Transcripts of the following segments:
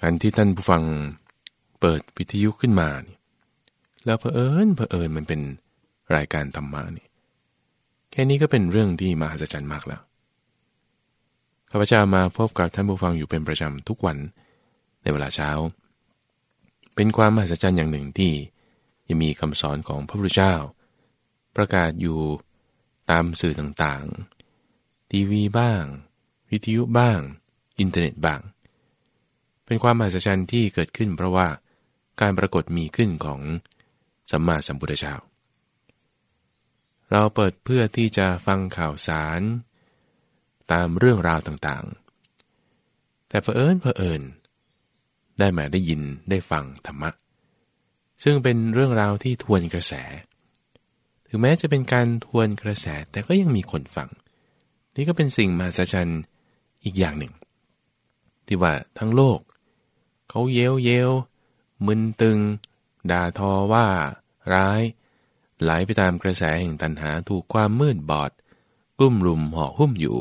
การที่ท่านผู้ฟังเปิดวิทยุขึ้นมานี่แล้วเผอิญเผอิญมันเป็นรายการธรรมะนี่แค่นี้ก็เป็นเรื่องที่มหัศจรรย์มากแล้วข้าพเจ้ามาพบกับท่านผู้ฟังอยู่เป็นประจำทุกวันในเวลาเช้า เป็นความมหัศจรรย์อย่างหนึ่งที่ยังมีคำสอนของพระพุทธเจ้า ประกาศอยู่ตามสื่อต่างๆ ทีวีบ้าง วิทยุบ้าง อินเทอร์เน็ตบ้าง เป็นความมหัศจรรย์ที่เกิดขึ้น เพราะว่าการปรากฏมีขึ้นของสัมมาสัมพุทธเจ้า เราเปิดเพื่อที่จะฟังข่าวสาร ตามเรื่องราวต่างๆ แต่เผอิญเผอิญ ได้มาได้ยินได้ฟังธรรมะ ซึ่งเป็นเรื่องราวที่ทวนกระแส ถึงแม้จะเป็นการทวนกระแสแต่ก็ยังมีคนฟัง นี่ก็เป็นสิ่งมหัศจรรย์อีกอย่างหนึ่ง ที่ว่าทั้งโลก เขาเย้วเย้วมึนตึง ด่าทอว่า ร้าย ไหลไปตามกระแสแห่งตัณหาถูกความมืดบอด กลุ่มรุมห่อหุ้มอยู่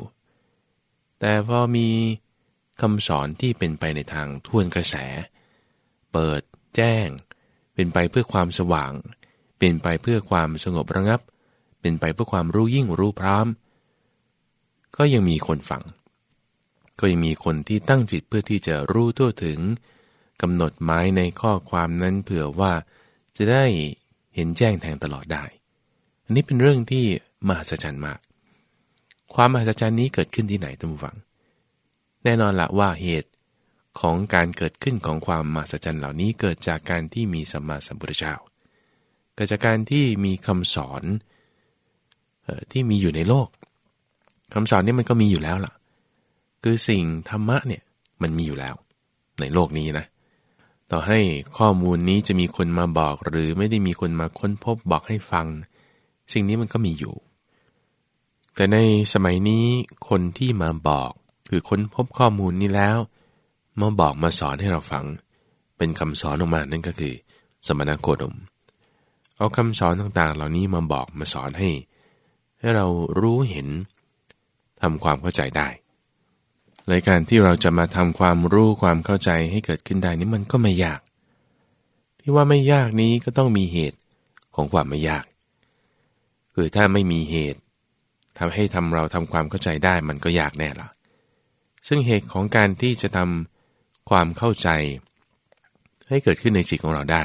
แต่พอมีคำสอนที่เป็นไปในทางทวนกระแส เปิด แจ้ง เป็นไปเพื่อความสว่าง เป็นไปเพื่อความสงบระงับ เป็นไปเพื่อความรู้ยิ่งรู้พร้อมก็ยังมีคนฟัง ก็ยังมีคนที่ตั้งจิตเพื่อที่จะรู้ทั่วถึง กำหนดหมายในข้อความนั้นเผื่อว่าจะได้เห็นแจ้งแทงตลอดได้ อันนี้เป็นเรื่องที่มหัศจรรย์มาก ความมหัศจรรย์นี้เกิดขึ้นที่ไหนท่านฟัง แน่นอนละว่าเหตุของการเกิดขึ้นของความมหัศจรรย์เหล่านี้เกิดจากการที่มีสัมมาสัมพุทธเจ้า เกิดจากการที่มีคำสอนที่มีอยู่ในโลกคำสอนนี้มันก็มีอยู่แล้วล่ะ คือสิ่งธรรมะเนี่ยมันมีอยู่แล้ว ในโลกนี้นะ ต่อให้ข้อมูลนี้จะมีคนมาบอก หรือไม่ได้มีคนมาค้นพบบอกให้ฟัง สิ่งนี้มันก็มีอยู่ แต่ในสมัยนี้คนที่มาบอกคือค้นพบข้อมูลนี้แล้วมาบอกมาสอนให้เราฟัง เป็นคำสอนออกมานั่นก็คือ สมณโคดม เอาคำสอนต่างๆ เหล่านี้มาบอกมาสอนให้ ให้เรารู้เห็นทำความเข้าใจได้ รายการที่เราจะมาทำความรู้ความเข้าใจให้เกิดขึ้นได้นี้มันก็ไม่ยาก ที่ว่าไม่ยากนี้ก็ต้องมีเหตุของความไม่ยาก คือถ้าไม่มีเหตุทำให้ทำเราทำความเข้าใจได้มันก็ยากแน่ละซึ่งเหตุของการที่จะทำความเข้าใจ ให้เกิดขึ้นในจิตของเราได้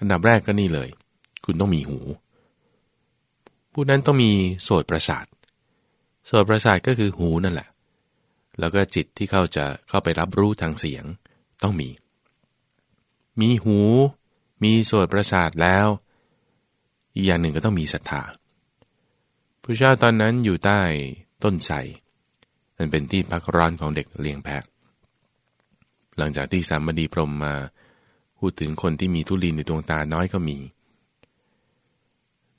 อันดับแรกก็นี่เลย คุณต้องมีหู ผู้นั้นต้องมีโสตประสาทโสตประสาทก็คือหูนั่นแหละ แล้วก็จิตที่เขาจะเข้าไปรับรู้ทางเสียงต้องมี มีหู มีโสตประสาทแล้ว อีกอย่างหนึ่งก็ต้องมีศรัทธาพระเจ้าตอนนั้นอยู่ใต้ต้นไทรมันเป็นที่พักร้อนของเด็กเลี้ยงแพะ หลังจากที่สามดีพรมมา พูดถึงคนที่มีทุลีในดวงตาน้อยก็มี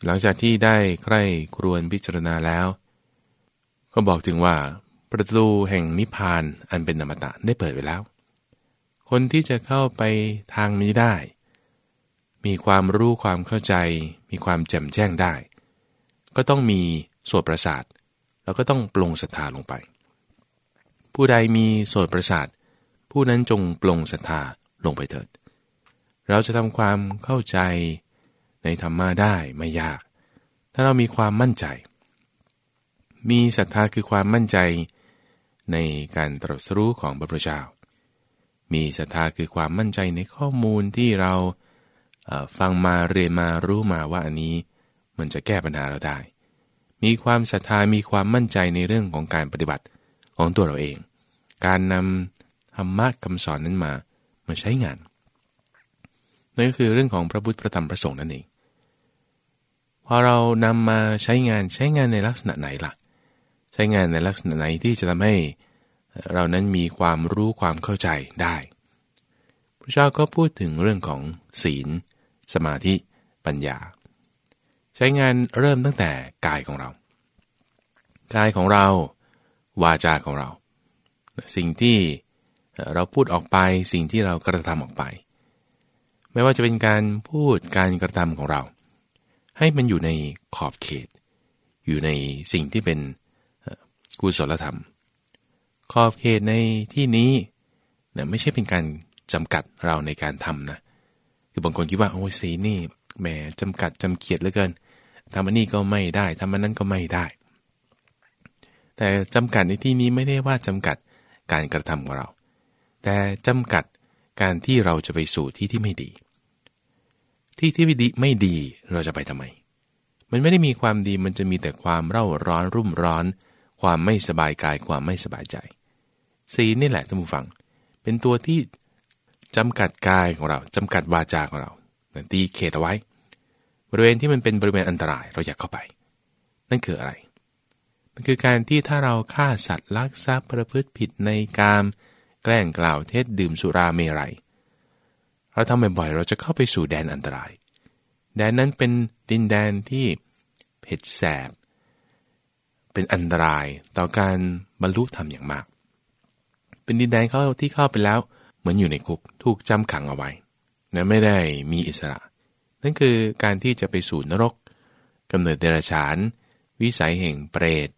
หลังจากที่ได้ใคร่ครวญพิจารณาแล้ว ก็บอกถึงว่า ประตูแห่งนิพพานอันเป็นนามตะได้เปิดไว้แล้ว คนที่จะเข้าไปทางนี้ได้ มีความรู้ความเข้าใจ มีความแจ่มแจ้งได้ ก็ต้องมีโสตประสาท แล้วก็ต้องปลงศรัทธาลงไป ผู้ใดมีโสตประสาท ผู้นั้นจงปลงศรัทธาลงไปเถิด เราจะทำความเข้าใจในธรรมะได้ไม่ยาก ถ้าเรามีความมั่นใจ มีศรัทธาคือความมั่นใจ ในการตรัสรู้ของพระพุทธเจ้า มีศรัทธาคือความมั่นใจในข้อมูลที่เราฟังมาเรียนมารู้มาว่าอันนี้มันจะแก้ปัญหาเราได้ มีความศรัทธามีความมั่นใจในเรื่องของการปฏิบัติของตัวเราเอง การนำธรรมะคำสอนนั้นมามาใช้งานนั่นก็คือเรื่องของพระพุทธพระธรรมพระสงฆ์นั่นเองพอเรานำมาใช้งานใช้งานในลักษณะไหนล่ะ ใช้งานในลักษณะไหนที่จะทำให้เรานั้นมีความรู้ความเข้าใจได้พระเจ้าก็พูดถึงเรื่องของศีล สมาธิ ปัญญา ใช้งานเริ่มตั้งแต่กายของเรา กายของเรา วาจาของเรา สิ่งที่เราพูดออกไปสิ่งที่เรากระทำออกไป ไม่ว่าจะเป็นการพูดการกระทำของเรา ให้มันอยู่ในขอบเขต อยู่ในสิ่งที่เป็น กุศลธรรม ขอบเขตในที่นี้นะไม่ใช่เป็นการจำกัดเราในการทำนะ คือบางคนคิดว่าโอ้ยสีนี่แหมจำกัดจำเกียดเหลือเกินทำอันนี้ก็ไม่ได้ทำอันนั้นก็ไม่ได้ แต่จำกัดในที่นี้ไม่ได้ว่าจำกัดการกระทำของเรา แต่จำกัดการที่เราจะไปสู่ที่ที่ไม่ดี ที่ที่ไม่ดีไม่ดีเราจะไปทำไม มันไม่ได้มีความดีมันจะมีแต่ความเร่าร้อนรุ่มร้อน ความไม่สบายกายความไม่สบายใจสีนี่แหละท่านผู้ฟัง เป็นตัวที่จำกัดกายของเราจำกัดวาจาของเราตีเขตเอาไว้ บริเวณที่มันเป็นบริเวณอันตรายเราอยากเข้าไป นั่นคืออะไรมันคือการที่ถ้าเราฆ่าสัตว์ลักทรัพย์ประพฤติผิดในกาม แกล้งกล่าวเท็จดื่มสุราเมรัยเราทำบ่อยๆเราจะเข้าไปสู่แดนอันตราย แดนนั้นเป็นดินแดนที่เผ็ดแสบ เป็นอันตรายต่อการบรรลุธรรมอย่างมาก เป็นดินแดนเขาที่เข้าไปแล้วเหมือนอยู่ในคุกถูกจำขังเอาไว้นะไม่ได้มีอิสระ นั่นคือการที่จะไปสู่นรกกำเนิดเดรัจฉาน วิสัยแห่งเปรต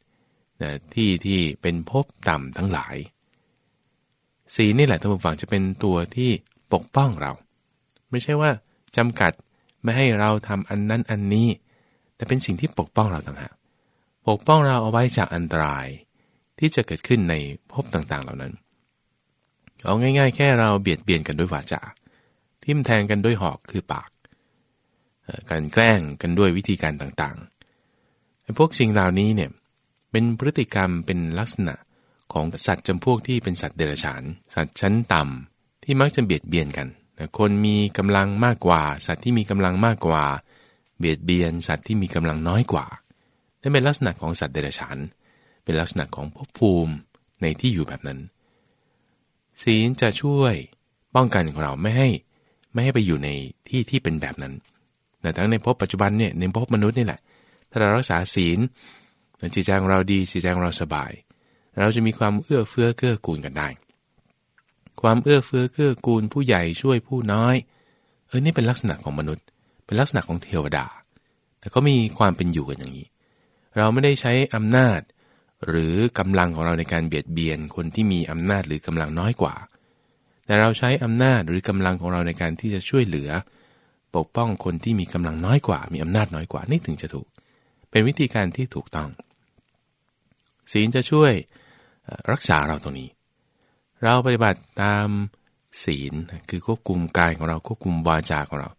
นะที่ที่เป็นภพต่ำทั้งหลาย สีนี่แหละท่านผู้ฟังจะเป็นตัวที่ปกป้องเรา ไม่ใช่ว่าจำกัดไม่ให้เราทำอันนั้นอันนี้ แต่เป็นสิ่งที่ปกป้องเราต่างหาก ปกป้องเราเอาไว้จากอันตราย ที่จะเกิดขึ้นในภพต่างๆ เหล่านั้น เอาง่าย ๆ แค่เราเบียดเบียนกันด้วยวาจาทิ่มแทงกันด้วยหอกคือปาก การแกล้งกันด้วยวิธีการต่างๆพวกสิ่งเหล่านี้เนี่ยเป็นพฤติกรรมเป็นลักษณะของสัตว์จำพวกที่เป็นสัตว์เดรัจฉาน สัตว์ชั้นต่ำที่มักจะเบียดเบียนกันคนมีกำลังมากกว่า สัตว์ที่มีกำลังมากกว่า เบียดเบียนสัตว์ที่มีกำลังน้อยกว่า นั่นเป็นลักษณะของสัตว์เดรัจฉาน เป็นลักษณะของภพภูมิในที่อยู่แบบนั้น ศีลจะช่วยป้องกันของเราไม่ให้ไม่ให้ไปอยู่ในที่ที่เป็นแบบนั้นแต่ทั้งในภพปัจจุบันเนี่ยในภพมนุษย์นี่แหละ ถ้าเรารักษาศีลจิตใจของเราดีจิตใจของเราสบาย เราจะมีความเอื้อเฟื้อเกื้อกูลกันได้ ความเอื้อเฟื้อเกื้อกูลผู้ใหญ่ช่วยผู้น้อย เออนี่เป็นลักษณะของมนุษย์ เป็นลักษณะของเทวดา แต่เขามีความเป็นอยู่กันอย่างนี้ เราไม่ได้ใช้อำนาจ หรือกำลังของเราในการเบียดเบียนคนที่มีอำนาจหรือกำลังน้อยกว่า แต่เราใช้อำนาจหรือกำลังของเราในการที่จะช่วยเหลือ ปกป้องคนที่มีกำลังน้อยกว่า มีอำนาจน้อยกว่านี่ถึงจะถูก เป็นวิธีการที่ถูกต้อง ศีลจะช่วยรักษาเราตรงนี้ เราปฏิบัติตามศีลคือควบคุมกายของเราควบคุมวาจาของเรา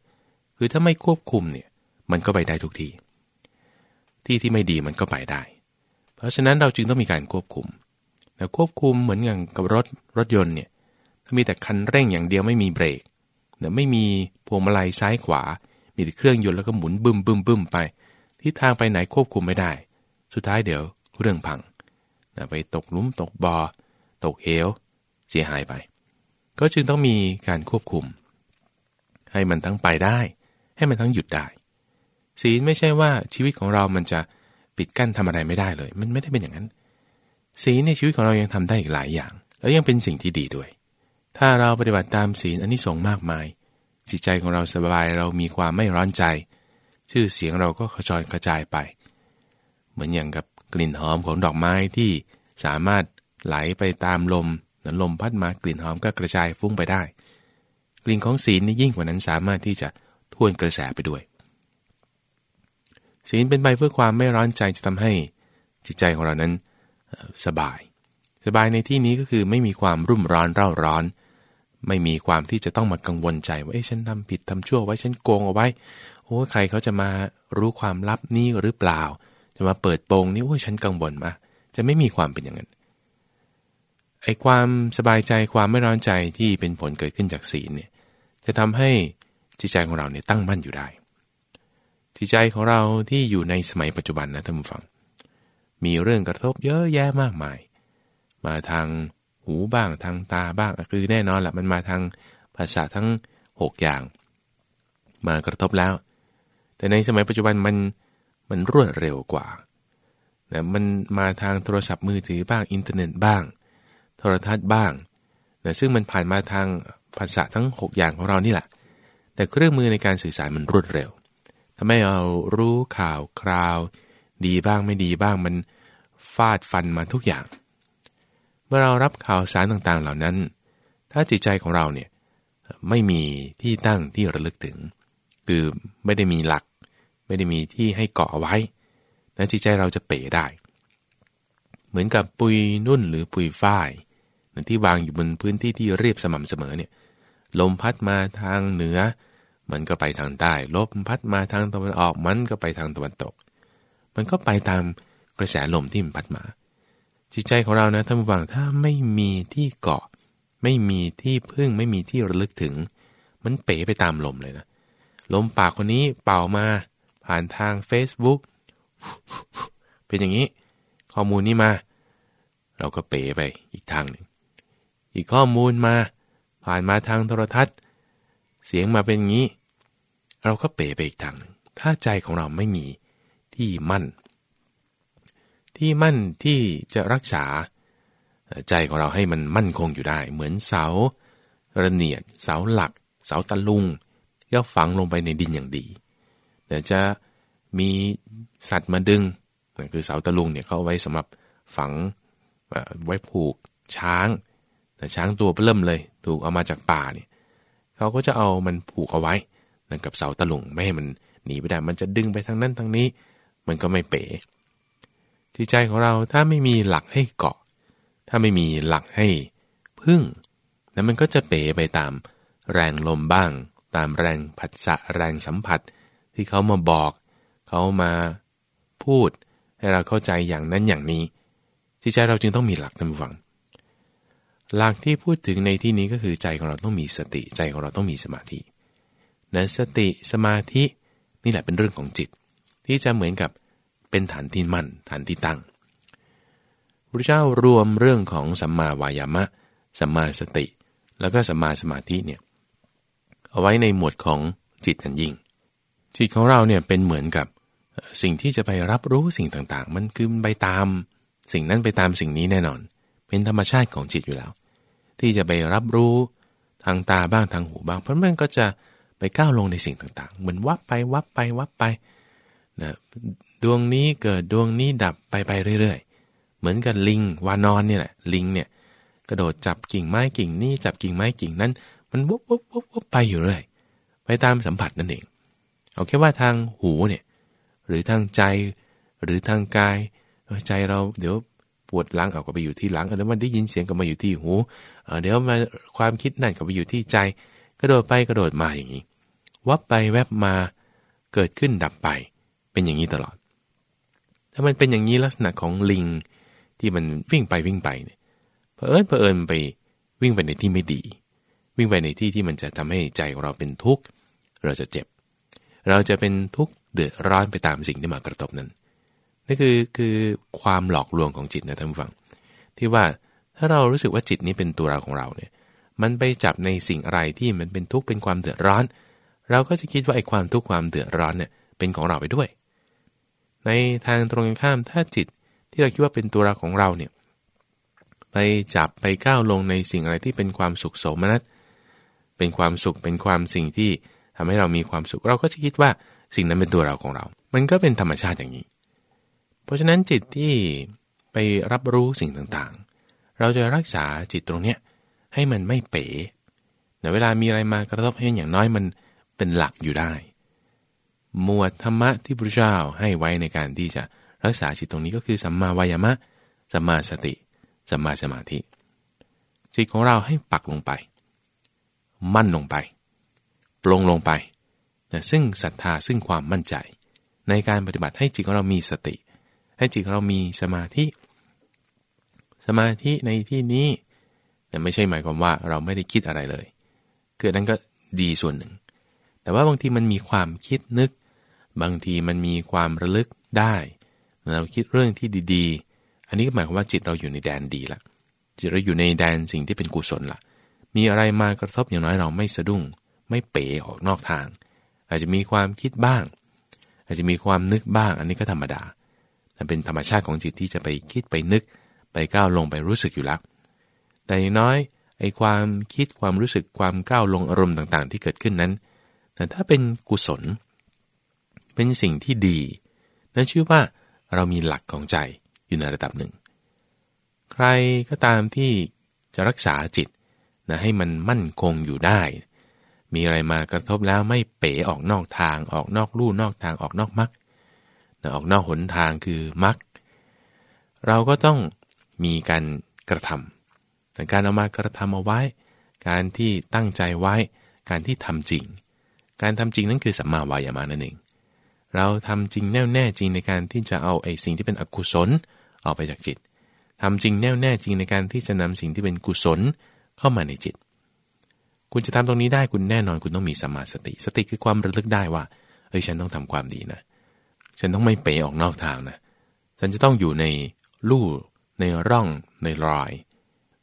คือถ้าไม่ควบคุมเนี่ยมันก็ไปได้ทุกที่ ที่ที่ไม่ดีมันก็ไปได้ เพราะฉะนั้นเราจึงต้องมีการควบคุม แต่ควบคุมเหมือนอย่างกับรถรถยนต์เนี่ยถ้ามีแต่คันเร่งอย่างเดียวไม่มีเบรกเนี่ยไม่มีพวงมาลัยซ้ายขวา มีแต่เครื่องยนต์แล้วก็หมุนบึมบึมบึมไปที่ทางไปไหนควบคุมไม่ได้ สุดท้ายเดี๋ยวเรื่องพังไปตกลุมตกบอ่อตกเหวเสียหายไป ก็จึงต้องมีการควบคุม ให้มันทั้งไปได้ ให้มันทั้งหยุดได้ ศีลไม่ใช่ว่าชีวิตของเรามันจะปิดกั้นทำอะไรไม่ได้เลย มันไม่ได้เป็นอย่างนั้น ศีลในชีวิตของเรายังทำได้อีกหลายอย่าง แล้วยังเป็นสิ่งที่ดีด้วย ถ้าเราปฏิบัติตามศีลอันนี้ส่งมากมาย จิตใจของเราสบายเรามีความไม่ร้อนใจ ชื่อเสียงเราก็ขจรกระจายไป เหมือนอย่างกับกลิ่นหอมของดอกไม้ที่สามารถไหลไปตามลมนั้นลมพัดมากลิ่นหอมก็กระจายฟุ้งไปได้ กลิ่นของศีลนี่ยิ่งกว่านั้นสามารถที่จะท่วนกระแสไปด้วย ศีลเป็นไปเพื่อความไม่ร้อนใจจะทำให้จิตใจของเรานั้นสบาย สบายในที่นี้ก็คือไม่มีความรุ่มร้อนเร่าร้อน ไม่มีความที่จะต้องมากังวลใจว่าเอ้ฉันทำผิดทำชั่วไว้ฉันโกงเอาไว้โอ้ใครเขาจะมารู้ความลับนี้หรือเปล่า จะมาเปิดโปงนี่โอ้ฉันกังวลมาจะไม่มีความเป็นอย่างนั้นไอ้ความสบายใจความไม่ร้อนใจที่เป็นผลเกิดขึ้นจากศีลเนี่ยจะทำให้จิตใจของเราเนี่ยตั้งมั่นอยู่ได้ จิตใจของเราที่อยู่ในสมัยปัจจุบันนะท่านผู้ฟัง มีเรื่องกระทบเยอะแยะมากมาย มาทางหูบ้างทางตาบ้างคือแน่นอนแหละมันมาทางภาษาทั้ง 6 อย่าง มากระทบแล้ว แต่ในสมัยปัจจุบันมันมันรวดเร็วกว่านะมันมาทางโทรศัพท์มือถือบ้างอินเทอร์เน็ตบ้าง โทรทัศน์บ้างนะซึ่งมันผ่านมาทางภาษาทั้ง 6 อย่างของเรานี่แหละ แต่เครื่องมือในการสื่อสารมันรวดเร็ว ทำให้เรารู้ข่าวคราว ดีบ้างไม่ดีบ้างมันฟาดฟันมาทุกอย่าง เมื่อเรารับข่าวสารต่างๆเหล่านั้น ถ้าจิตใจของเราเนี่ยไม่มีที่ตั้งที่ระลึกถึง คือไม่ได้มีหลัก ไม่ได้มีที่ให้เกาะเอาไว้นะจิตใจเราจะเป๋ได้ เหมือนกับปุยนุ่นหรือปุยฝ้ายที่วางอยู่บนพื้นที่ที่เรียบสม่ำเสมอเนี่ยลมพัดมาทางเหนือ มันก็ไปทางใต้ลมพัดมาทางตะวันออก มันก็ไปทางตะวันตก มันก็ไปตามกระแสลมที่มันพัดมา จิตใจของเรานะท่านผู้ฟังถ้าไม่มีที่เกาะ ไม่มีที่พึ่งไม่มีที่ระลึกถึง มันเป๋ไปตามลมเลยนะ ลมปากคนนี้เป่ามา ผ่านทาง Facebook เป็นอย่างนี้ ข้อมูลนี้มา เราก็เป๋ไปอีกทางหนึ่งอีกข้อมูลมา ผ่านมาทางโทรทัศน์ เสียงมาเป็นอย่างนี้ เราก็เป๋ไปอีกทางหนึ่งถ้าใจของเราไม่มีที่มั่น ที่มั่นที่จะรักษา ใจของเราให้มันมั่นคงอยู่ได้ เหมือนเสาระเนียด เสาหลัก เสาตะลุงย่อฝังลงไปในดินอย่างดีเดี๋ยวจะมีสัตว์มาดึงคือเสาตะลุงเนี่ยเขาไว้สำหรับฝังไว้ผูกช้าง แต่ช้างตัวเริ่มเลย ถูกเอามาจากป่าเนี่ยเขาก็จะเอามันผูกเอาไว้ นั่นกับเสาตะลุงไม่ให้มันหนีไปได้มันจะดึงไปทางนั้นทางนี้ มันก็ไม่เป๋ที่ใจของเราถ้าไม่มีหลักให้เกาะ ถ้าไม่มีหลักให้พึ่งนั้นมันก็จะเป๋ไปตามแรงลมบ้าง ตามแรงผัสสะแรงสัมผัส ที่เขามาบอกเขามาพูด ให้เราเข้าใจอย่างนั้นอย่างนี้จิตใจเราจึงต้องมีหลักตามฟัง หลักที่พูดถึงในที่นี้ก็คือใจของเราต้องมีสติใจของเราต้องมีสมาธิ นะสติสมาธินี่แหละเป็นเรื่องของจิต ที่จะเหมือนกับเป็นฐานที่มั่นฐานที่ตั้งพระเจ้ารวมเรื่องของสัมมาวายามะ สัมมาสติ แล้วก็สัมมาสมาธิเนี่ยเอาไว้ในหมวดของจิตกันยิ่ง จิตของเราเนี่ยเป็นเหมือนกับสิ่งที่จะไปรับรู้สิ่งต่างๆ มันคือไปตาม สิ่งนั้นไปตามสิ่งนี้แน่นอน เป็นธรรมชาติของจิตอยู่แล้ว ที่จะไปรับรู้ทางตาบ้างทางหูบ้าง เพราะมันก็จะ ไปก้าวลงในสิ่งต่างๆ เหมือนวับไปวับไปวับไปนะดวงนี้เกิดดวงนี้ดับไปไปเรื่อย ๆ เหมือนกับลิงวานอนเนี่ยแหละลิงเนี่ยกระโดดจับกิ่งไม้กิ่งนี้จับกิ่งไม้กิ่งนั้น มันวุบวุบวุบวุบไปอยู่เรื่อยไปตามสัมผัสนั่นเองเอาแค่ว่าทางหูเนี่ยหรือทางใจหรือทางกายใจเราเดี๋ยวปวดหลังเอาก็ไปอยู่ที่หลังเดี๋ยวมันได้ยินเสียงก็มาอยู่ที่หูเดี๋ยวมาความคิดนั่นก็ไปอยู่ที่ใจ กระโดดไปกระโดดมาอย่างนี้ วับไปแวบมาเกิดขึ้นดับไป เป็นอย่างนี้ตลอด ถ้ามันเป็นอย่างนี้ลักษณะของลิงที่มันวิ่งไปวิ่งไปเนี่ยเพอเอิญเพอเอิญไปวิ่งไปในที่ไม่ดี วิ่งไปในที่ที่มันจะทำให้ใจของเราเป็นทุกข์เราจะเจ็บ เราจะเป็นทุกข์เดือดร้อนไปตามสิ่งที่มากระทบนั้นนี่นคือคือความหลอกลวงของจิตนะท่านผู้ฟัง ที่ว่าถ้าเรารู้สึกว่าจิตนี้เป็นตัวเราของเราเนี่ยมันไปจับในสิ่งอะไรที่มันเป็นทุกข์เป็นความเดือดร้อน เราก็จะคิดว่าไอ้ความทุกข์ความเดือดร้อนเนี่ยเป็นของเราไปด้วย ในทางตรงกันข้ามถ้าจิตที่เราคิดว่าเป็นตัวเราของเราเนี่ยไปจับไปก้าวลงในสิ่งอะไรที่เป็นความสุขโสมนัสเป็นความสุขเป็นความสิ่งที่ทำให้เรามีความสุขเราก็จะคิดว่าสิ่งนั้นเป็นตัวเราของเรา มันก็เป็นธรรมชาติอย่างนี้ เพราะฉะนั้นจิตที่ไปรับรู้สิ่งต่างๆ เราจะรักษาจิตตรงเนี้ยให้มันไม่เป๋ในเวลามีอะไรมากระทบให้อย่างน้อยมัน เป็นหลักอยู่ได้ หมวดธรรมะที่พระเจ้าให้ไว้ในการที่จะรักษาจิตตรงนี้ก็คือสัมมาวายามะ สัมมาสติ สัมมาสมาธิ จิตของเราให้ปักลงไป มั่นลงไป ปลงลงไปนะซึ่งศรัทธาซึ่งความมั่นใจ ในการปฏิบัติให้จิตของเรามีสติ ให้จิตของเรามีสมาธิ สมาธิในที่นี้แต่ไม่ใช่หมายความว่าเราไม่ได้คิดอะไรเลย คือนั้นก็ดีส่วนหนึ่ง แต่ว่าบางทีมันมีความคิดนึก บางทีมันมีความระลึกได้เราคิดเรื่องที่ดีๆ อันนี้ก็หมายความว่าจิตเราอยู่ในแดนดีละจิตเราอยู่ในแดนสิ่งที่เป็นกุศลละมีอะไรมากระทบอย่างน้อยเราไม่สะดุ้ง ไม่เป๋ออกนอกทาง อาจจะมีความคิดบ้าง อาจจะมีความนึกบ้าง อันนี้ก็ธรรมดาแต่เป็นธรรมชาติของจิตที่จะไปคิดไปนึก ไปก้าวลงไปรู้สึกอยู่แล้วแต่น้อยไอ้ความคิดความรู้สึกความก้าวลงอารมณ์ต่างๆ ที่เกิดขึ้นนั้น แต่ถ้าเป็นกุศล เป็นสิ่งที่ดี นั่นชื่อว่าเรามีหลักของใจอยู่ในระดับหนึ่ง ใครก็ตามที่จะรักษาจิตนะให้มันมั่นคงอยู่ได้ มีอะไรมากระทบแล้วไม่เป๋ออกนอกทางออกนอกลู่นอกทางออกนอกมักนะออกนอกหนทางคือมัก เราก็ต้องมีการกระทำแต่การเอามากระทำเอาไว้ การที่ตั้งใจไว้ การที่ทำจริง การทำจริงนั่นคือสัมมาวายามะนั่นเอง เราทำจริงแน่วแน่จริงในการที่จะเอาไอ้สิ่งที่เป็นอกุศลออกไปจากจิตทำจริงแน่วแน่จริงในการที่จะนำสิ่งที่เป็นกุศลเข้ามาในจิต คุณจะทำตรงนี้ได้คุณแน่นอนคุณต้องมีสมาสติ สติคือความระลึกได้ว่าเฮ้ยฉันต้องทำความดีนะ ฉันต้องไม่เป๋ออกนอกทางนะ ฉันจะต้องอยู่ในลู่ในร่องในรอย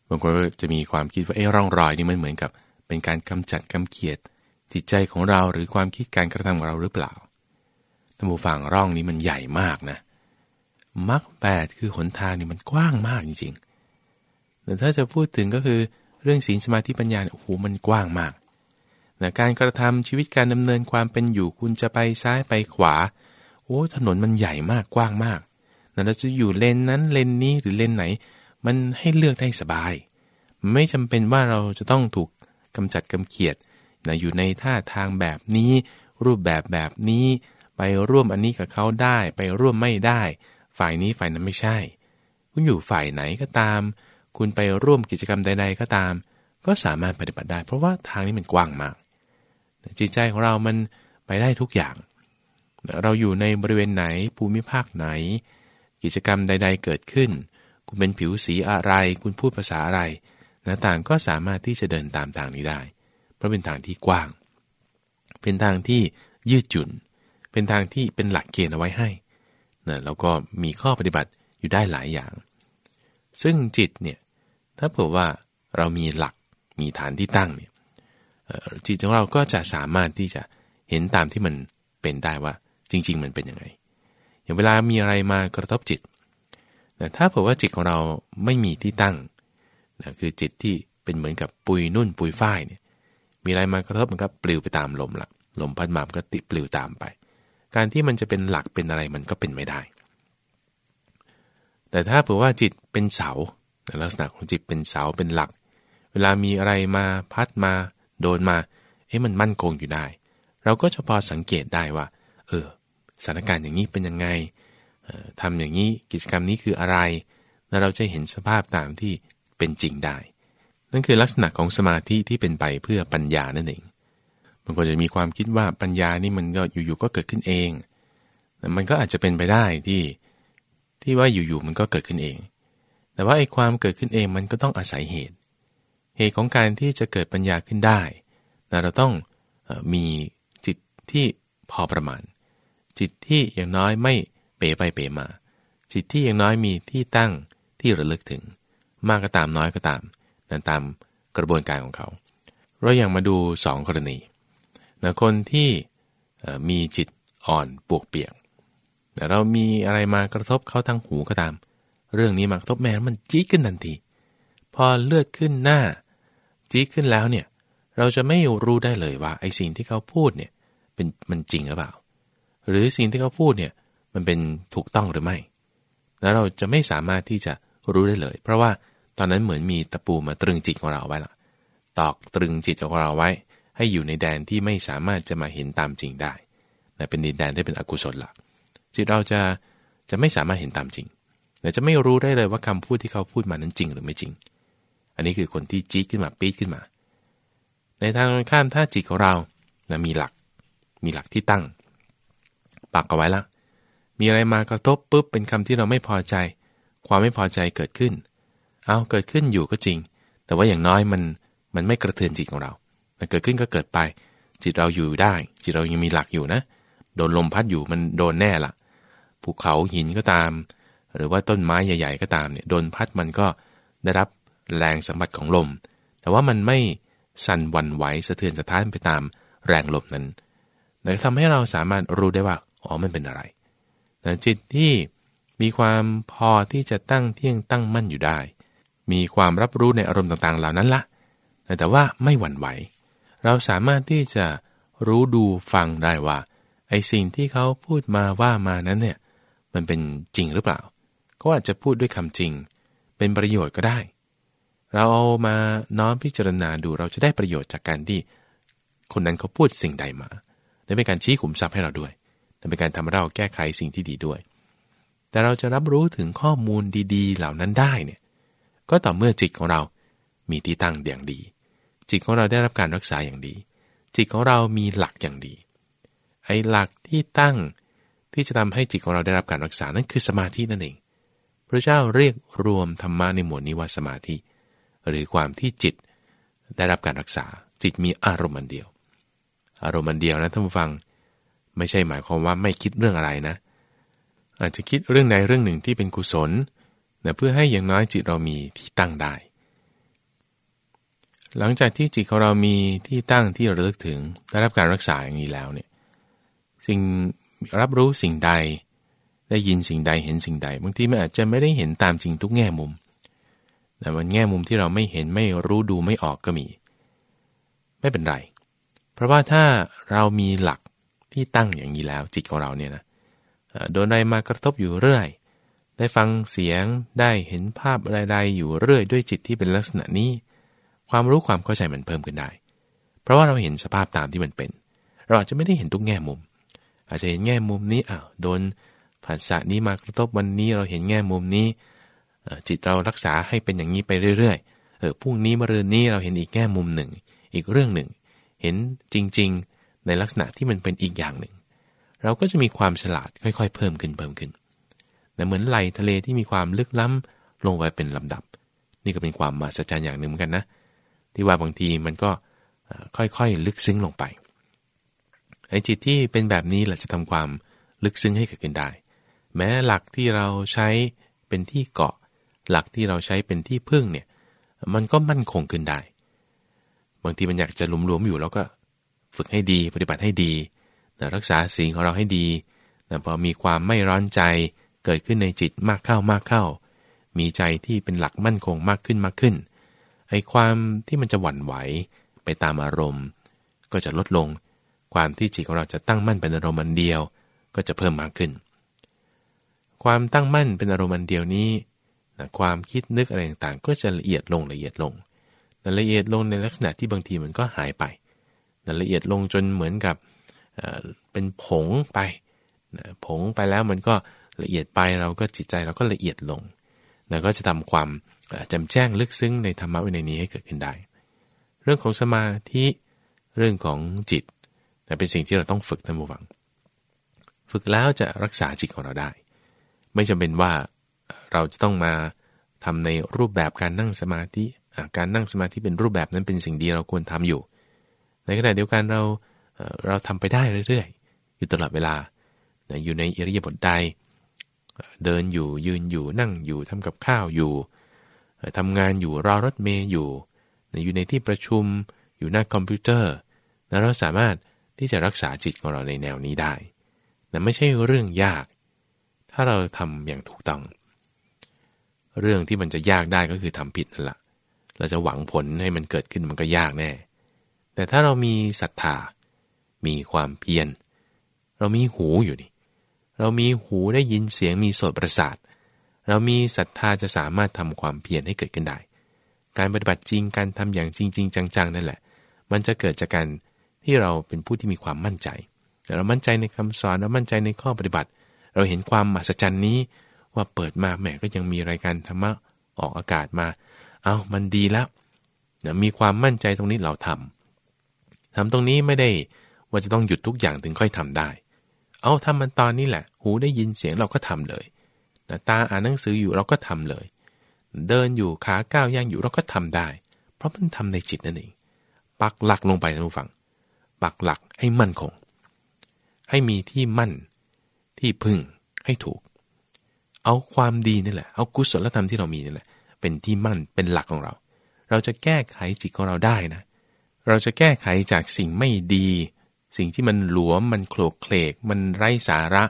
บางคนก็จะมีความคิดว่าไอ้ร่องรอยนี่มันเหมือนกับ เป็นการกำจัดกำเขียด จิตใจของเราหรือความคิดการกระทำของเราหรือเปล่าท่านผู้ฟังร่องนี้มันใหญ่มากนะมรรคแปดคือหนทางนี่มันกว้างมากจริงๆแต่ถ้าจะพูดถึงก็คือเรื่องศีลสมาธิปัญญาโอ้โหมันกว้างมากนะการกระทำชีวิตการดำเนินความเป็นอยู่คุณจะไปซ้ายไปขวา โอ้ถนนมันใหญ่มากกว้างมากนะเราจะอยู่เลนนั้นเลนนี้หรือเลนไหน มันให้เลือกได้สบาย ไม่จำเป็นว่าเราจะต้องถูกกำจัดกำเขียด นะอยู่ในท่าทางแบบนี้ รูปแบบแบบนี้ ไปร่วมอันนี้กับเขาได้ ไปร่วมไม่ได้ ฝ่ายนี้ฝ่ายนั้นไม่ใช่ คุณอยู่ฝ่ายไหนก็ตาม คุณไปร่วมกิจกรรมใด ๆ ก็ตาม ก็สามารถปฏิบัติได้ เพราะว่าทางนี้มันกว้างมากจิตใจของเรามันไปได้ทุกอย่าง เราอยู่ในบริเวณไหนภูมิภาคไหน กิจกรรมใด ๆ เกิดขึ้น คุณเป็นผิวสีอะไร คุณพูดภาษาอะไรนะต่างก็สามารถที่จะเดินตามทางนี้ได้ ราะเป็นทางที่กว้าง เป็นทางที่ยืดหยุ่น เป็นทางที่เป็นหลักเกณฑ์เอาไว้ให้นะแล้วก็มีข้อปฏิบัติอยู่ได้หลายอย่าง ซึ่งจิตเนี่ยถ้าเผื่อว่าเรามีหลักมีฐานที่ตั้งเนี่ยจิตของเราก็จะสามารถที่จะเห็นตามที่มันเป็นได้ว่าจริง ๆ มันเป็นยังไง อย่างเวลามีอะไรมากระทบจิตนะถ้าเผื่อว่าจิตของเราไม่มีที่ตั้งนะคือจิตที่เป็นเหมือนกับปุยนุ่นปุยฝ้ายเนี่ย มีอะไรมากระทบมันก็ปลิวไปตามลมละลมพัดมามันก็ติปลิวตามไป การที่มันจะเป็นหลักเป็นอะไรมันก็เป็นไม่ได้ แต่ถ้าเผื่อว่าจิตเป็นเสาลักษณะของจิตเป็นเสาเป็นหลัก เวลามีอะไรมาพัดมา โดนมาเฮ้มันมั่นคงอยู่ได้ เราก็จะพอสังเกตได้ว่า เออสถานการณ์อย่างนี้เป็นยังไงทำอย่างนี้กิจกรรมนี้คืออะไร แล้วเราจะเห็นสภาพตามที่เป็นจริงได้ นั่นคือลักษณะของสมาธิที่เป็นไปเพื่อปัญญานั่นเองบางคนจะมีความคิดว่าปัญญานี่มันก็อยู่ๆก็เกิดขึ้นเองแต่มันก็อาจจะเป็นไปได้ที่ที่ว่าอยู่ๆมันก็เกิดขึ้นเอง แต่ว่าไอ้ความเกิดขึ้นเองมันก็ต้องอาศัยเหตุ เหตุของการที่จะเกิดปัญญาขึ้นได้เราต้องมีจิตที่พอประมาณ จิตที่อย่างน้อยไม่เป๋ไปเป๋มา จิตที่อย่างน้อยมีที่ตั้งที่ระลึกถึง มากก็ตามน้อยก็ตาม นั่นตามกระบวนการของเขา เราอย่างมาดูสองกรณีนะคนที่มีจิตอ่อนปวกเปียกแต่เรามีอะไรมากระทบเขาทางหูก็ตาม เรื่องนี้มากระทบแม่มันจี้ขึ้นทันที พอเลือดขึ้นหน้า จี้ขึ้นแล้วเนี่ยเราจะไม่รู้ได้เลยว่าไอ้สิ่งที่เขาพูดเนี่ยเป็นมันจริงหรือเปล่า หรือสิ่งที่เขาพูดเนี่ยมันเป็นถูกต้องหรือไม่ แล้วเราจะไม่สามารถที่จะรู้ได้เลย เพราะว่า ตอนนั้นเหมือนมีตะปูมาตรึงจิตของเราไว้ละตอกตรึงจิตของเราไว้ ให้อยู่ในแดนที่ไม่สามารถจะมาเห็นตามจริงได้แต่เป็นดินแดนที่เป็นอกุศลละจิตเราจะจะไม่สามารถเห็นตามจริงแต่จะไม่รู้ได้เลยว่าคำพูดที่เขาพูดมานั้นจริงหรือไม่จริง อันนี้คือคนที่จี๊ดขึ้นมาปี๊ดขึ้นมา ในทางข้ามถ้าจิตของเรานะมีหลัก มีหลักที่ตั้ง ปักเอาไว้ละ มีอะไรมากระทบปุ๊บเป็นคำที่เราไม่พอใจ ความไม่พอใจเกิดขึ้น เอาเกิดขึ้นอยู่ก็จริง แต่ว่าอย่างน้อยมันมันไม่กระเทือนจิตของเราแต่เกิดขึ้นก็เกิดไป จิตเราอยู่ได้ จิตเรายังมีหลักอยู่นะ โดนลมพัดอยู่มันโดนแน่ละภูเขาหินก็ตาม หรือว่าต้นไม้ใหญ่ ๆ ก็ตามเนี่ยโดนพัดมันก็ได้รับแรงสัมผัสของลม แต่ว่ามันไม่สั่นวันไหวสะเทือนสะท้านไปตามแรงลมนั้นแต่ทำให้เราสามารถรู้ได้ว่าอ๋อมันเป็นอะไรแต่จิตที่มีความพอที่จะตั้งเที่ยงตั้งมั่นอยู่ได้ มีความรับรู้ในอารมณ์ต่างๆ เหล่านั้นละแต่ว่าไม่หวั่นไหว เราสามารถที่จะรู้ดูฟังได้ว่าไอ้สิ่งที่เขาพูดมาว่ามานั้นเนี่ยมันเป็นจริงหรือเปล่าก็อาจจะพูดด้วยคำจริง เป็นประโยชน์ก็ได้ เราเอามาน้อมพิจารณาดูเราจะได้ประโยชน์จากการที่ คนนั้นเขาพูดสิ่งใดมาและเป็นการชี้ขุมทรัพย์ให้เราด้วยและเป็นการทำให้เราแก้ไขสิ่งที่ดีด้วย แต่เราจะรับรู้ถึงข้อมูลดี ๆ เหล่านั้นได้เนี่ย ก็ต่อเมื่อจิตของเรามีที่ตั้งอย่างดี จิตของเราได้รับการรักษาอย่างดี จิตของเรามีหลักอย่างดี ไอ้หลักที่ตั้งที่จะทำให้จิตของเราได้รับการรักษา นั่นคือสมาธินั่นเอง พระเจ้าเรียกรวมธรรมะในหมวดนี้ว่าสมาธิ หรือความที่จิตได้รับการรักษา จิตมีอารมณ์อันเดียว อารมณ์อันเดียวนะท่านผู้ฟัง ไม่ใช่หมายความว่าไม่คิดเรื่องอะไรนะ อาจจะคิดเรื่องใดเรื่องหนึ่งที่เป็นกุศล นะเพื่อให้อย่างน้อยจิตเรามีที่ตั้งได้ หลังจากที่จิตของเรามีที่ตั้งที่ระลึกถึงได้รับการรักษาอย่างนี้แล้วเนี่ยสิ่งรับรู้สิ่งใด ได้ยินสิ่งใดเห็นสิ่งใดบางทีมันอาจจะไม่ได้เห็นตามจริงทุกแง่มุมแต่มันแง่มุมที่เราไม่เห็นไม่รู้ดูไม่ออกก็มี ไม่เป็นไร เพราะว่าถ้าเรามีหลักที่ตั้งอย่างนี้แล้วจิตของเราเนี่ยนะโดนอะไรมากระทบอยู่เรื่อย ได้ฟังเสียงได้เห็นภาพอะไรๆอยู่เรื่อยด้วยจิตที่เป็นลักษณะนี้ ความรู้ความเข้าใจมันเพิ่มขึ้นได้ เพราะว่าเราเห็นสภาพตามที่มันเป็น เราอาจจะไม่ได้เห็นทุกแง่มุม อาจจะเห็นแง่มุมนี้อ้าวโดนผัสสะนี้มากระทบวันนี้เราเห็นแง่มุมนี้จิตเรารักษาให้เป็นอย่างนี้ไปเรื่อยๆเออพรุ่งนี้มะรืนนี้เราเห็นอีกแง่มุมหนึ่ง อีกเรื่องหนึ่ง เห็นจริงๆ ในลักษณะที่มันเป็นอีกอย่างหนึ่ง เราก็จะมีความฉลาดค่อย ๆ เพิ่มขึ้นเพิ่มขึ้น แต่เหมือนไหลทะเลที่มีความลึกล้ำลงไปเป็นลำดับ นี่ก็เป็นความมหัศจรรย์อย่างหนึ่งเหมือนกันนะ ที่ว่าบางทีมันก็ค่อยๆลึกซึ้งลงไปไอ้จิตที่เป็นแบบนี้แหละจะทำความลึกซึ้งให้เกิดขึ้นได้ แม้หลักที่เราใช้เป็นที่เกาะ หลักที่เราใช้เป็นที่พึ่งเนี่ยมันก็มั่นคงขึ้นได้ บางทีมันอยากจะหลวมๆอยู่แล้วก็ฝึกให้ดีปฏิบัติให้ดี รักษาสิ่งของเราให้ดีพอมีความไม่ร้อนใจ เกิดขึ้นในจิตมากเข้ามากเข้า มีใจที่เป็นหลักมั่นคงมากขึ้นมากขึ้น ไอ้ความที่มันจะหวั่นไหวไปตามอารมณ์ ก็จะลดลง ความที่จิตของเราจะตั้งมั่นเป็นอารมณ์อันเดียว ก็จะเพิ่มมากขึ้น ความตั้งมั่นเป็นอารมณ์อันเดียวนี้นะความคิดนึกอะไรต่างๆ ก็จะละเอียดลงละเอียดลงแต่ละเอียดลงในลักษณะที่บางทีมันก็หายไปแต่ละเอียดลงจนเหมือนกับเป็นผงไปผงไปแล้วมันก็ ละเอียดไปเราก็จิตใจเราก็ละเอียดลงนะก็จะทำความแจ่มแจ้งลึกซึ้งในธรรมะวินัยนี้ให้เกิดขึ้นได้ เรื่องของสมาธิเรื่องของจิตเป็นสิ่งที่เราต้องฝึกท่านผู้ฟัง ฝึกแล้วจะรักษาจิตของเราได้ ไม่จำเป็นว่าเราจะต้องมาทำในรูปแบบการนั่งสมาธิการนั่งสมาธิเป็นรูปแบบนั้นเป็นสิ่งดีเราควรทำอยู่ ในขณะเดียวกันเราเราทำไปได้เรื่อยๆ อยู่ตลอดเวลาอยู่ในอิริยาบถใด เดินอยู่ยืนอยู่นั่งอยู่ทำกับข้าวอยู่ทำงานอยู่รอรถเมย์อยู่ อยู่ในที่ประชุมอยู่หน้าคอมพิวเตอร์แล้วเราสามารถที่จะรักษาจิตของเราในแนวนี้ได้แต่ไม่ใช่เรื่องยาก ถ้าเราทำอย่างถูกต้อง เรื่องที่มันจะยากได้ก็คือทำผิดนั่นแหละเราจะหวังผลให้มันเกิดขึ้นมันก็ยากแน่ แต่ถ้าเรามีศรัทธา มีความเพียร เรามีหูอยู่นี่ เรามีหูได้ยินเสียงมีโสตประสาท เรามีศรัทธาจะสามารถทำความเพียรให้เกิดขึ้นได้ การปฏิบัติจริงการทำอย่างจริงๆจังๆนั่นแหละ มันจะเกิดจากการที่เราเป็นผู้ที่มีความมั่นใจ เรามั่นใจในคำสอนเรามั่นใจในข้อปฏิบัติ เราเห็นความมหัศจรรย์นี้ว่าเปิดมาแหมก็ยังมีรายการธรรมะออกอากาศมา เอามันดีแล้วมีความมั่นใจตรงนี้เราทำทำตรงนี้ไม่ได้ว่าจะต้องหยุดทุกอย่างถึงค่อยทำได้ เอาทำมันตอนนี้แหละ หูได้ยินเสียงเราก็ทำเลยตาอ่านหนังสืออยู่เราก็ทำเลย เดินอยู่ขาก้าวย่างอยู่เราก็ทำได้ เพราะมันทำในจิตนั่นเองปักหลักลงไปท่านผู้ฟังปักหลักให้มั่นคง ให้มีที่มั่นที่พึ่งให้ถูก เอาความดีนี่แหละ เอากุศลธรรมที่เรามีนี่แหละ เป็นที่มั่นเป็นหลักของเรา เราจะแก้ไขจิตของเราได้นะ เราจะแก้ไขจากสิ่งไม่ดี สิ่งที่มันหลวมมันโคลกเคลก มันไร้สาระ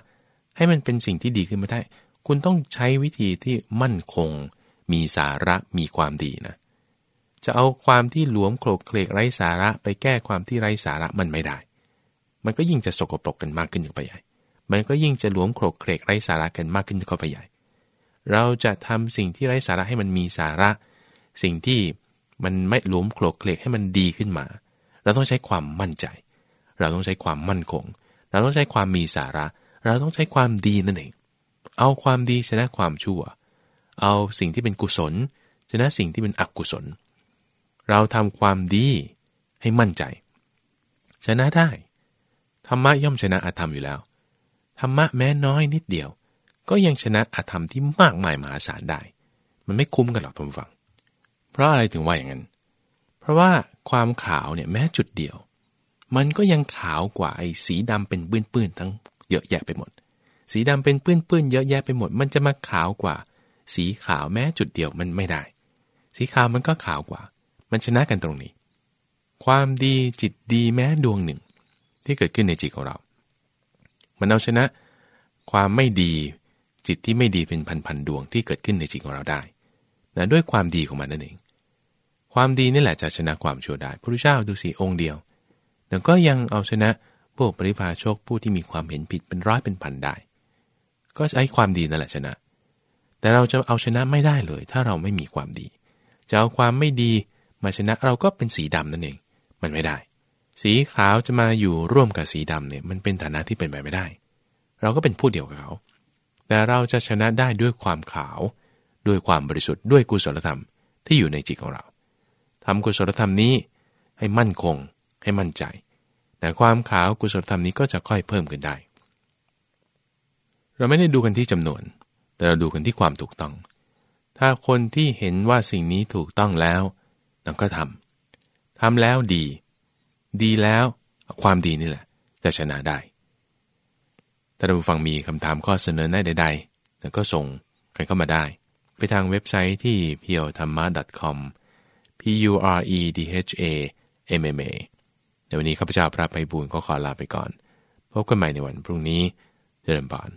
ให้มันเป็นสิ่งที่ดีขึ้นมาได้ คุณต้องใช้วิธีที่มั่นคง มีสาระมีความดีนะ จะเอาความที่หลวมโคลกเคลกไร้สาระไปแก้ความที่ไร้สาระมันไม่ได้ มันก็ยิ่งจะสกปรกกันมากขึ้นไปใหญ่ มันก็ยิ่งจะหลวมโคลกเคลกไร้สาระกันมากขึ้นเข้าไปใหญ่ เราจะทำสิ่งที่ไร้สาระให้มันมีสาระ สิ่งที่มันไม่หลวมโคลกเคลกให้มันดีขึ้นมา เราต้องใช้ความมั่นใจ เราต้องใช้ความมั่นคง เราต้องใช้ความมีสาระ เราต้องใช้ความดีนั่นเอง เอาความดีชนะความชั่ว เอาสิ่งที่เป็นกุศล ชนะสิ่งที่เป็นอกุศล เราทำความดีให้มั่นใจ ชนะได้ ธรรมะย่อมชนะอธรรมอยู่แล้ว ธรรมะแม้น้อยนิดเดียว ก็ยังชนะอธรรมที่มากมายมหาศาลได้ มันไม่คุ้มกันหรอกท่านฟัง เพราะอะไรถึงว่าอย่างนั้น เพราะว่าความขาวเนี่ยแม้จุดเดียว มันก็ยังขาวกว่าไอ้สีดำเป็นปื้นๆทั้งเยอะแยะไปหมด สีดำเป็นปื้นๆเยอะแยะไปหมด มันจะมาขาวกว่า สีขาวแม้จุดเดียวมันไม่ได้ สีขาวมันก็ขาวกว่า มันชนะกันตรงนี้ ความดีจิตดีแม้ดวงหนึ่ง ที่เกิดขึ้นในจิตของเรา มันเอาชนะ ความไม่ดีจิตที่ไม่ดีเป็นพันๆดวงที่เกิดขึ้นในจิตของเราได้นะด้วยความดีของมันนั่นเอง ความดีนี่แหละจะชนะความชั่วได้พระพุทธเจ้าดูสิองค์เดียว แต่ก็ยังเอาชนะพวกปริพาชกผู้ที่มีความเห็นผิดเป็นร้อยเป็นพันได้ ก็ใช้ความดีนั่นแหละชนะ แต่เราจะเอาชนะไม่ได้เลย ถ้าเราไม่มีความดี จะเอาความไม่ดีมาชนะเราก็เป็นสีดำนั่นเอง มันไม่ได้ สีขาวจะมาอยู่ร่วมกับสีดำเนี่ยมันเป็นฐานะที่เป็นไปไม่ได้ เราก็เป็นผู้เดียวกับเขา แต่เราจะชนะได้ด้วยความขาว ด้วยความบริสุทธิ์ด้วยกุศลธรรมที่อยู่ในจิตของเราทำกุศลธรรมนี้ให้มั่นคง ให้มั่นใจ แต่ความขาวกุศลธรรมนี้ก็จะค่อยเพิ่มขึ้นได้ เราไม่ได้ดูกันที่จำนวน แต่เราดูกันที่ความถูกต้อง ถ้าคนที่เห็นว่าสิ่งนี้ถูกต้องแล้วเราก็ทำทำแล้วดี ดีแล้วความดีนี่แหละ จะชนะได้ถ้าเราฟังมีคำถามข้อเสนอแนะใดๆแล้วก็ส่งกันเข้ามาได้ ไปทางเว็บไซต์ที่ p u r e t h a m m a com p u r e d h a m m a แต่วันนี้ข้าพเจ้าพระไพบูลก็ขอลาไปก่อน พบกันใหม่ในวันพรุ่งนี้เจริญบาน